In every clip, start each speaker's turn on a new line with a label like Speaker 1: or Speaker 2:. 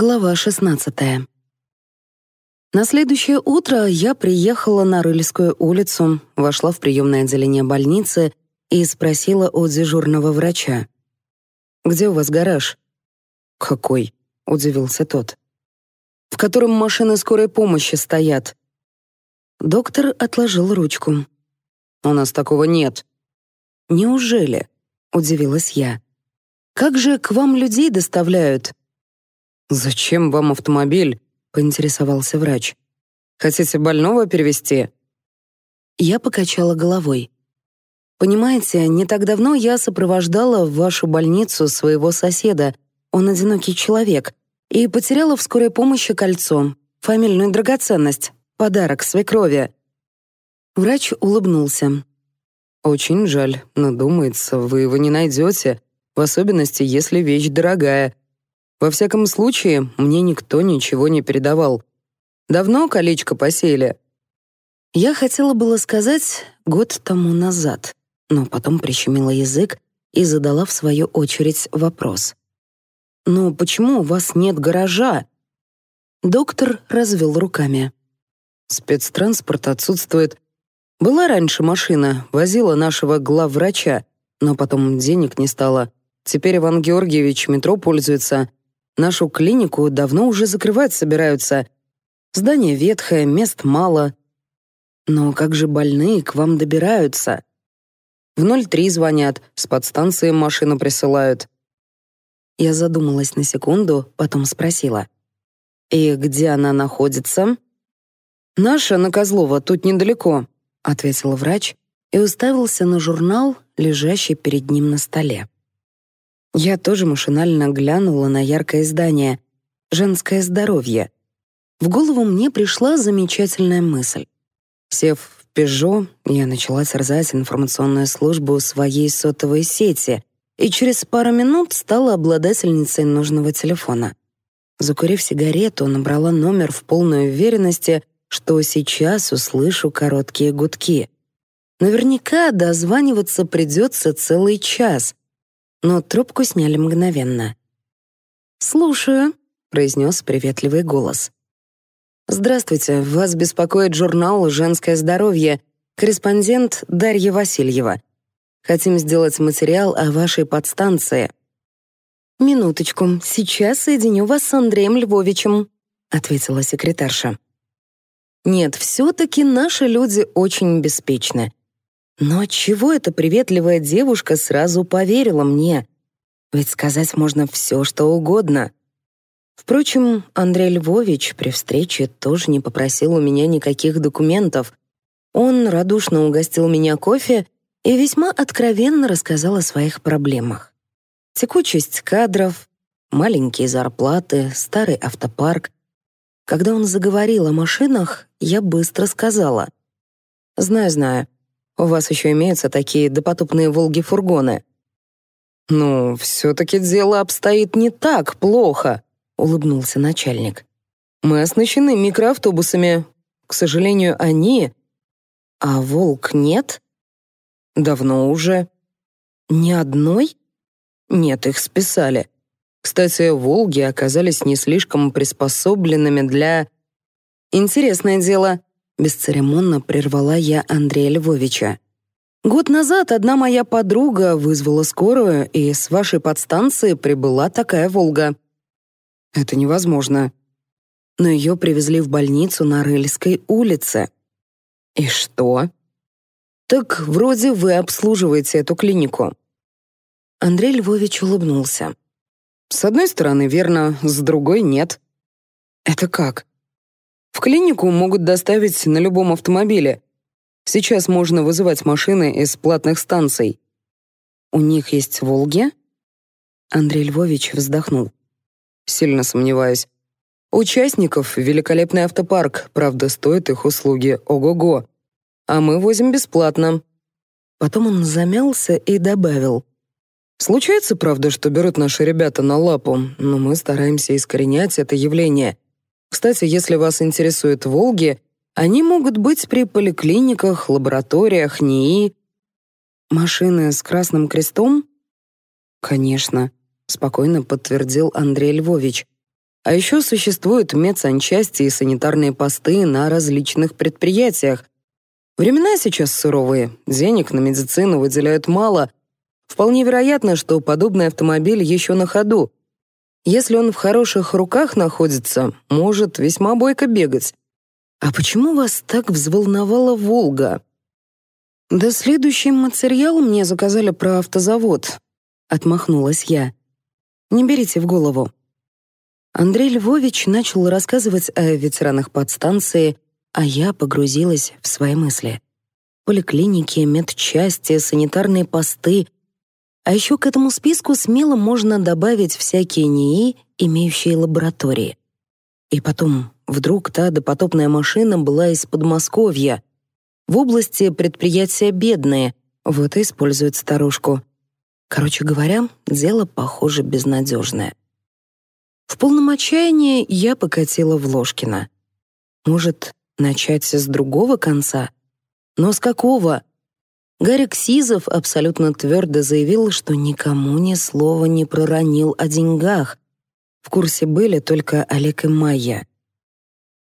Speaker 1: Глава 16. На следующее утро я приехала на Рыльскую улицу, вошла в приемное отделение больницы и спросила у дежурного врача. «Где у вас гараж?» «Какой?» — удивился тот. «В котором машины скорой помощи стоят». Доктор отложил ручку. «У нас такого нет». «Неужели?» — удивилась я. «Как же к вам людей доставляют? «Зачем вам автомобиль?» — поинтересовался врач. «Хотите больного перевести? Я покачала головой. «Понимаете, не так давно я сопровождала в вашу больницу своего соседа. Он одинокий человек. И потеряла в скорой помощи кольцо, фамильную драгоценность, подарок свекрови». Врач улыбнулся. «Очень жаль, но, думается, вы его не найдете, в особенности, если вещь дорогая. Во всяком случае, мне никто ничего не передавал. Давно колечко посеяли?» Я хотела было сказать «год тому назад», но потом прищемила язык и задала в свою очередь вопрос. «Но почему у вас нет гаража?» Доктор развел руками. «Спецтранспорт отсутствует. Была раньше машина, возила нашего главврача, но потом денег не стало. Теперь Иван Георгиевич метро пользуется, Нашу клинику давно уже закрывать собираются. Здание ветхое, мест мало. Но как же больные к вам добираются? В 03 звонят, с подстанции машину присылают. Я задумалась на секунду, потом спросила. «И где она находится?» «Наша на Козлова, тут недалеко», — ответил врач и уставился на журнал, лежащий перед ним на столе. Я тоже машинально глянула на яркое здание «Женское здоровье». В голову мне пришла замечательная мысль. Сев в «Пежо», я начала терзать информационную службу своей сотовой сети и через пару минут стала обладательницей нужного телефона. Закурив сигарету, набрала номер в полной уверенности, что сейчас услышу короткие гудки. Наверняка дозваниваться придется целый час, но трубку сняли мгновенно. «Слушаю», — произнес приветливый голос. «Здравствуйте, вас беспокоит журнал «Женское здоровье», корреспондент Дарья Васильева. Хотим сделать материал о вашей подстанции». «Минуточку, сейчас соединю вас с Андреем Львовичем», — ответила секретарша. «Нет, все-таки наши люди очень беспечны. Но чего эта приветливая девушка сразу поверила мне? Ведь сказать можно все, что угодно. Впрочем, Андрей Львович при встрече тоже не попросил у меня никаких документов. Он радушно угостил меня кофе и весьма откровенно рассказал о своих проблемах. Текучесть кадров, маленькие зарплаты, старый автопарк. Когда он заговорил о машинах, я быстро сказала. «Знаю-знаю, у вас еще имеются такие допотопные «Волги-фургоны». «Ну, все-таки дело обстоит не так плохо», — улыбнулся начальник. «Мы оснащены микроавтобусами. К сожалению, они...» «А «Волк» нет?» «Давно уже». «Ни одной?» «Нет, их списали». Кстати, «Волги» оказались не слишком приспособленными для... Интересное дело, бесцеремонно прервала я Андрея Львовича. Год назад одна моя подруга вызвала скорую, и с вашей подстанции прибыла такая Волга. Это невозможно. Но ее привезли в больницу на Рыльской улице. И что? Так вроде вы обслуживаете эту клинику. Андрей Львович улыбнулся. С одной стороны, верно, с другой нет. Это как? В клинику могут доставить на любом автомобиле. Сейчас можно вызывать машины из платных станций. У них есть «Волги»? Андрей Львович вздохнул. Сильно сомневаюсь. Участников великолепный автопарк, правда, стоит их услуги ого-го. А мы возим бесплатно. Потом он замялся и добавил. Случается, правда, что берут наши ребята на лапу, но мы стараемся искоренять это явление. Кстати, если вас интересуют «Волги», они могут быть при поликлиниках, лабораториях, НИИ. Машины с красным крестом? Конечно, спокойно подтвердил Андрей Львович. А еще существуют медсанчасти и санитарные посты на различных предприятиях. Времена сейчас суровые, денег на медицину выделяют мало. Вполне вероятно, что подобный автомобиль еще на ходу, если он в хороших руках находится, может весьма бойко бегать. А почему вас так взволновала Волга? Да следующий материал мне заказали про автозавод, отмахнулась я. Не берите в голову. Андрей Львович начал рассказывать о ветеранах подстанции, а я погрузилась в свои мысли. Поликлиники, медчасти, санитарные посты, а еще к этому списку смело можно добавить всякие НИИ, имеющие лаборатории. И потом, вдруг та допотопная машина была из Подмосковья. В области предприятия бедные, вот и используют старушку. Короче говоря, дело, похоже, безнадежное. В полном отчаянии я покатила в Ложкино. Может, начать с другого конца? Но с какого? Гарик Сизов абсолютно твердо заявил, что никому ни слова не проронил о деньгах. В курсе были только Олег и Майя.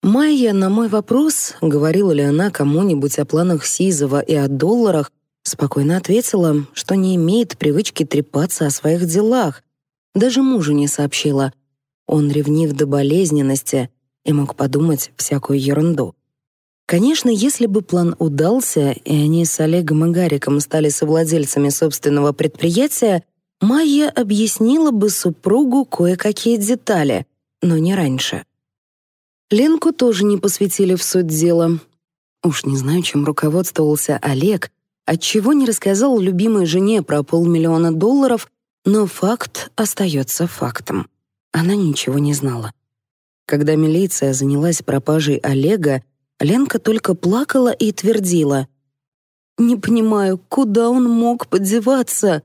Speaker 1: Майя на мой вопрос, говорила ли она кому-нибудь о планах Сизова и о долларах, спокойно ответила, что не имеет привычки трепаться о своих делах. Даже мужу не сообщила. Он ревнив до болезненности и мог подумать всякую ерунду. Конечно, если бы план удался, и они с Олегом и Гариком стали совладельцами собственного предприятия, Майя объяснила бы супругу кое-какие детали, но не раньше. Ленку тоже не посвятили в суть дела. Уж не знаю, чем руководствовался Олег, отчего не рассказал любимой жене про полмиллиона долларов, но факт остается фактом. Она ничего не знала. Когда милиция занялась пропажей Олега, Ленка только плакала и твердила. «Не понимаю, куда он мог подеваться?»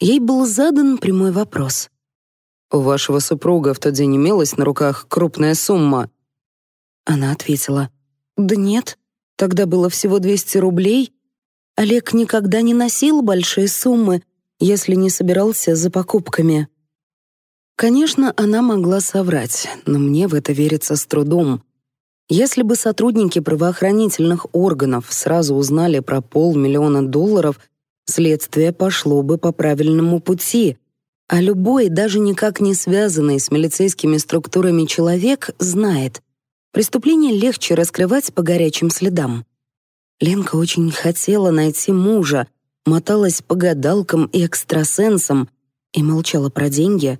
Speaker 1: Ей был задан прямой вопрос. «У вашего супруга в тот день имелась на руках крупная сумма?» Она ответила. «Да нет, тогда было всего 200 рублей. Олег никогда не носил большие суммы, если не собирался за покупками». Конечно, она могла соврать, но мне в это верится с трудом. Если бы сотрудники правоохранительных органов сразу узнали про полмиллиона долларов, следствие пошло бы по правильному пути, а любой, даже никак не связанный с милицейскими структурами человек знает, преступление легче раскрывать по горячим следам. Ленка очень хотела найти мужа, моталась по гадалкам и экстрасенсам и молчала про деньги.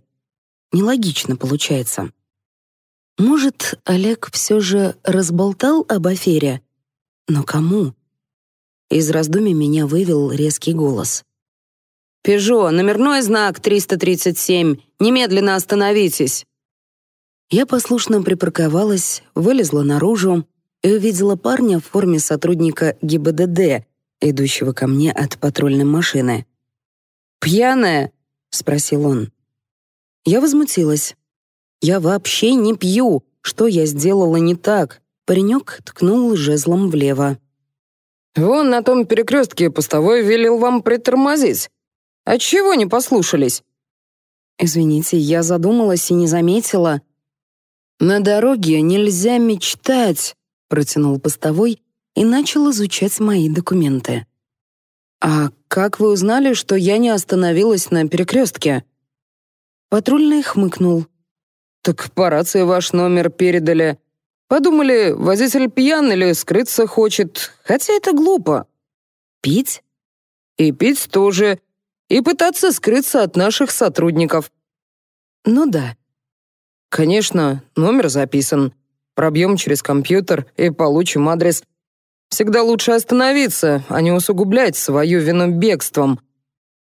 Speaker 1: Нелогично получается. Может, Олег все же разболтал об афере? Но кому? Из раздумий меня вывел резкий голос. «Пежо, номерной знак 337. Немедленно остановитесь!» Я послушно припарковалась, вылезла наружу и увидела парня в форме сотрудника ГИБДД, идущего ко мне от патрульной машины. «Пьяная?» — спросил он. Я возмутилась. Я вообще не пью. Что я сделала не так? Паренек ткнул жезлом влево. «Вон на том перекрестке постовой велел вам притормозить. А чего не послушались?» «Извините, я задумалась и не заметила». «На дороге нельзя мечтать», — протянул постовой и начал изучать мои документы. «А как вы узнали, что я не остановилась на перекрестке?» Патрульный хмыкнул. Так по рации ваш номер передали. Подумали, водитель пьян или скрыться хочет, хотя это глупо. Пить? И пить тоже. И пытаться скрыться от наших сотрудников. Ну да. Конечно, номер записан. Пробьем через компьютер и получим адрес. Всегда лучше остановиться, а не усугублять свою вину бегством.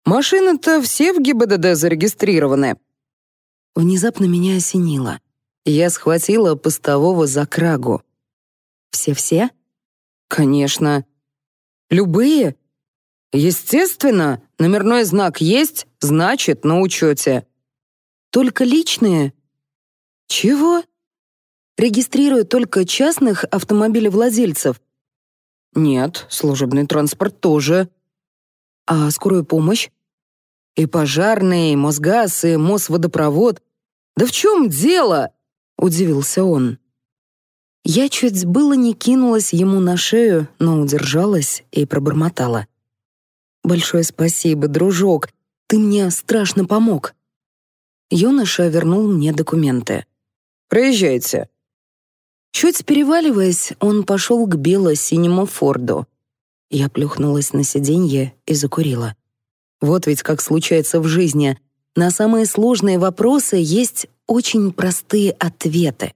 Speaker 1: Машины-то все в ГИБДД зарегистрированы. Внезапно меня осенило. Я схватила постового за крагу. «Все-все?» «Конечно». «Любые?» «Естественно. Номерной знак есть, значит, на учете». «Только личные?» «Чего?» «Регистрирую только частных автомобилевладельцев». «Нет, служебный транспорт тоже». «А скорую помощь?» «И пожарные, и Мосгаз, и Мосводопровод. «Да в чем дело?» — удивился он. Я чуть было не кинулась ему на шею, но удержалась и пробормотала. «Большое спасибо, дружок, ты мне страшно помог». Юноша вернул мне документы. «Проезжайте». Чуть переваливаясь, он пошел к бело-синему Форду. Я плюхнулась на сиденье и закурила. Вот ведь как случается в жизни. На самые сложные вопросы есть очень простые ответы.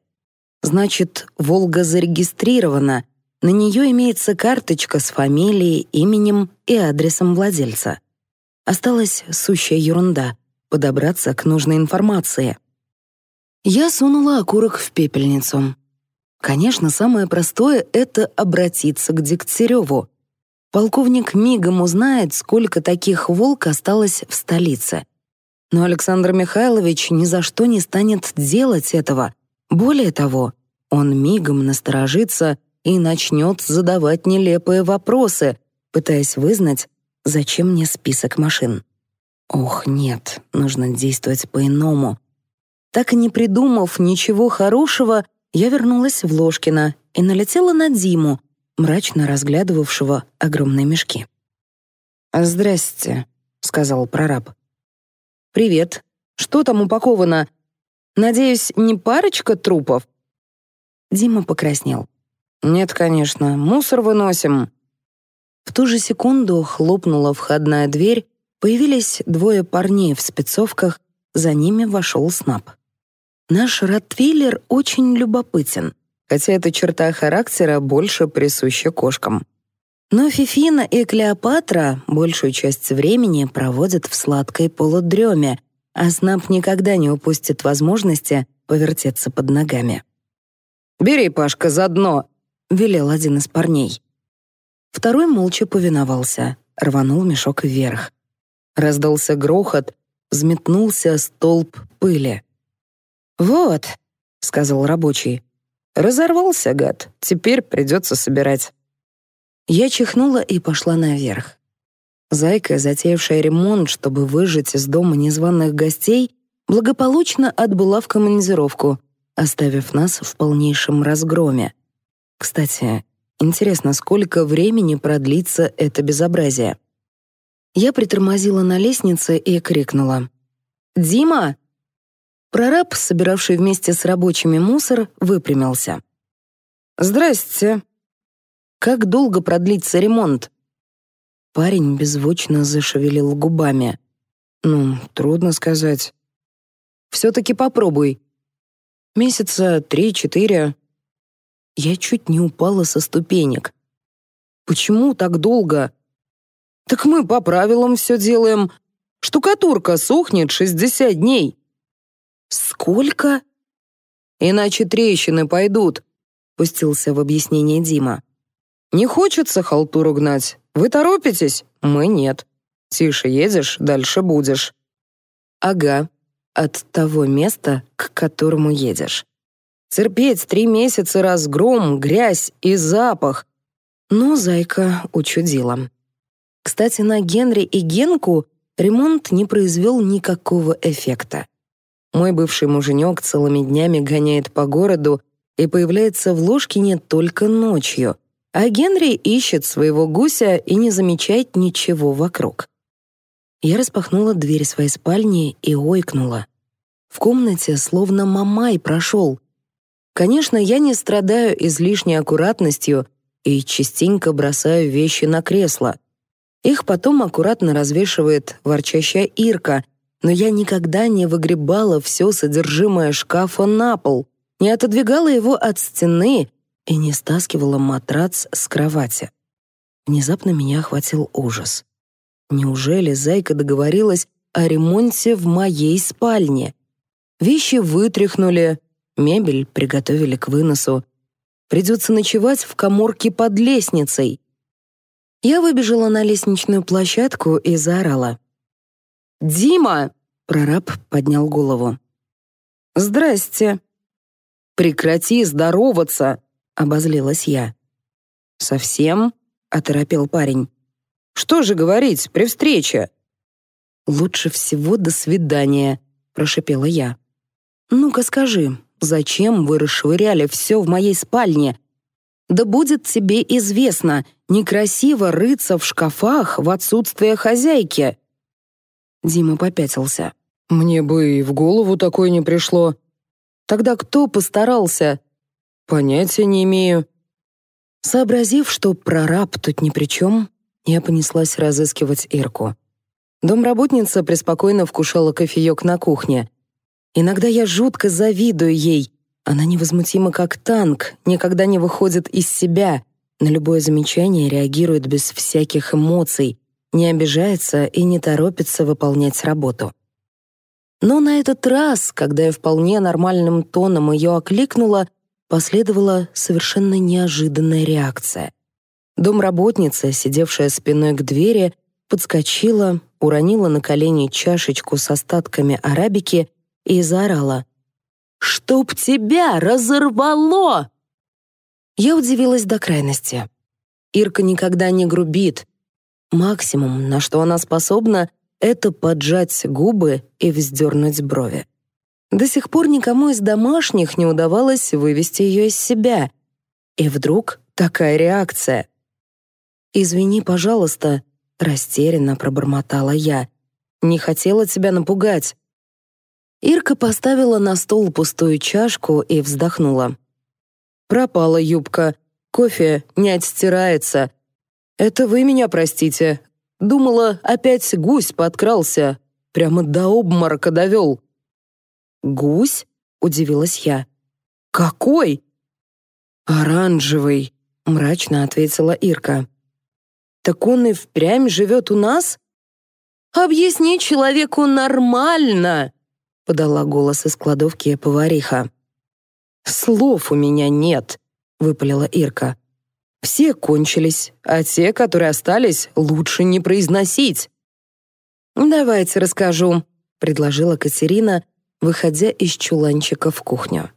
Speaker 1: Значит, Волга зарегистрирована, на нее имеется карточка с фамилией, именем и адресом владельца. Осталась сущая ерунда — подобраться к нужной информации. Я сунула окурок в пепельницу. Конечно, самое простое — это обратиться к Дегтяреву. Полковник мигом узнает, сколько таких «Волк» осталось в столице — но Александр Михайлович ни за что не станет делать этого. Более того, он мигом насторожится и начнет задавать нелепые вопросы, пытаясь вызнать, зачем мне список машин. Ох, нет, нужно действовать по-иному. Так и не придумав ничего хорошего, я вернулась в Ложкино и налетела на Диму, мрачно разглядывавшего огромные мешки. «Здрасте», — сказал прораб. «Привет. Что там упаковано? Надеюсь, не парочка трупов?» Дима покраснел. «Нет, конечно, мусор выносим». В ту же секунду хлопнула входная дверь, появились двое парней в спецовках, за ними вошел Снап. Наш ротвейлер очень любопытен, хотя эта черта характера больше присуща кошкам. Но Фифина и Клеопатра большую часть времени проводят в сладкой полудреме, а Снап никогда не упустит возможности повертеться под ногами. «Бери, Пашка, за дно!» — велел один из парней. Второй молча повиновался, рванул мешок вверх. Раздался грохот, взметнулся столб пыли. «Вот», — сказал рабочий, — «разорвался, гад, теперь придется собирать». Я чихнула и пошла наверх. Зайка, затеявшая ремонт, чтобы выжить из дома незваных гостей, благополучно отбыла в командировку, оставив нас в полнейшем разгроме. Кстати, интересно, сколько времени продлится это безобразие? Я притормозила на лестнице и крикнула. «Дима!» Прораб, собиравший вместе с рабочими мусор, выпрямился. «Здрасте», как долго продлится ремонт? Парень беззвучно зашевелил губами. Ну, трудно сказать. Все-таки попробуй. Месяца три-четыре. Я чуть не упала со ступенек. Почему так долго? Так мы по правилам все делаем. Штукатурка сохнет шестьдесят дней. Сколько? Иначе трещины пойдут, пустился в объяснение Дима. Не хочется халтуру гнать. Вы торопитесь? Мы нет. Тише едешь, дальше будешь. Ага. От того места, к которому едешь. Терпеть три месяца разгром, грязь и запах. Ну зайка учудила. Кстати, на Генри и Генку ремонт не произвел никакого эффекта. Мой бывший муженек целыми днями гоняет по городу и появляется в Ложкине только ночью, а Генри ищет своего гуся и не замечает ничего вокруг. Я распахнула дверь своей спальни и ойкнула. В комнате словно мамай прошел. Конечно, я не страдаю излишней аккуратностью и частенько бросаю вещи на кресло. Их потом аккуратно развешивает ворчащая Ирка, но я никогда не выгребала все содержимое шкафа на пол, не отодвигала его от стены — и не стаскивала матрац с кровати. Внезапно меня охватил ужас. Неужели Зайка договорилась о ремонте в моей спальне? Вещи вытряхнули, мебель приготовили к выносу. Придется ночевать в коморке под лестницей. Я выбежала на лестничную площадку и заорала. «Дима!» — прораб поднял голову. «Здрасте!» «Прекрати здороваться!» — обозлилась я. «Совсем?» — оторопел парень. «Что же говорить при встрече?» «Лучше всего до свидания», — прошепела я. «Ну-ка скажи, зачем вы расшвыряли все в моей спальне? Да будет тебе известно, некрасиво рыться в шкафах в отсутствие хозяйки». Дима попятился. «Мне бы и в голову такое не пришло». «Тогда кто постарался?» Понятия не имею. Сообразив, что прораб тут ни при чем, я понеслась разыскивать Ирку. Домработница преспокойно вкушала кофеек на кухне. Иногда я жутко завидую ей. Она невозмутима, как танк, никогда не выходит из себя, на любое замечание реагирует без всяких эмоций, не обижается и не торопится выполнять работу. Но на этот раз, когда я вполне нормальным тоном ее окликнула, Последовала совершенно неожиданная реакция. Домработница, сидевшая спиной к двери, подскочила, уронила на колени чашечку с остатками арабики и заорала. «Чтоб тебя разорвало!» Я удивилась до крайности. Ирка никогда не грубит. Максимум, на что она способна, это поджать губы и вздернуть брови. До сих пор никому из домашних не удавалось вывести ее из себя. И вдруг такая реакция. «Извини, пожалуйста», — растерянно пробормотала я. «Не хотела тебя напугать». Ирка поставила на стол пустую чашку и вздохнула. «Пропала юбка. Кофе не отстирается. Это вы меня простите. Думала, опять гусь подкрался. Прямо до обморока довел». «Гусь?» — удивилась я. «Какой?» «Оранжевый», — мрачно ответила Ирка. «Так он и впрямь живет у нас?» «Объясни человеку нормально!» — подала голос из кладовки повариха. «Слов у меня нет», — выпалила Ирка. «Все кончились, а те, которые остались, лучше не произносить». «Давайте расскажу», — предложила Катерина, выходя из чуланчика в кухню.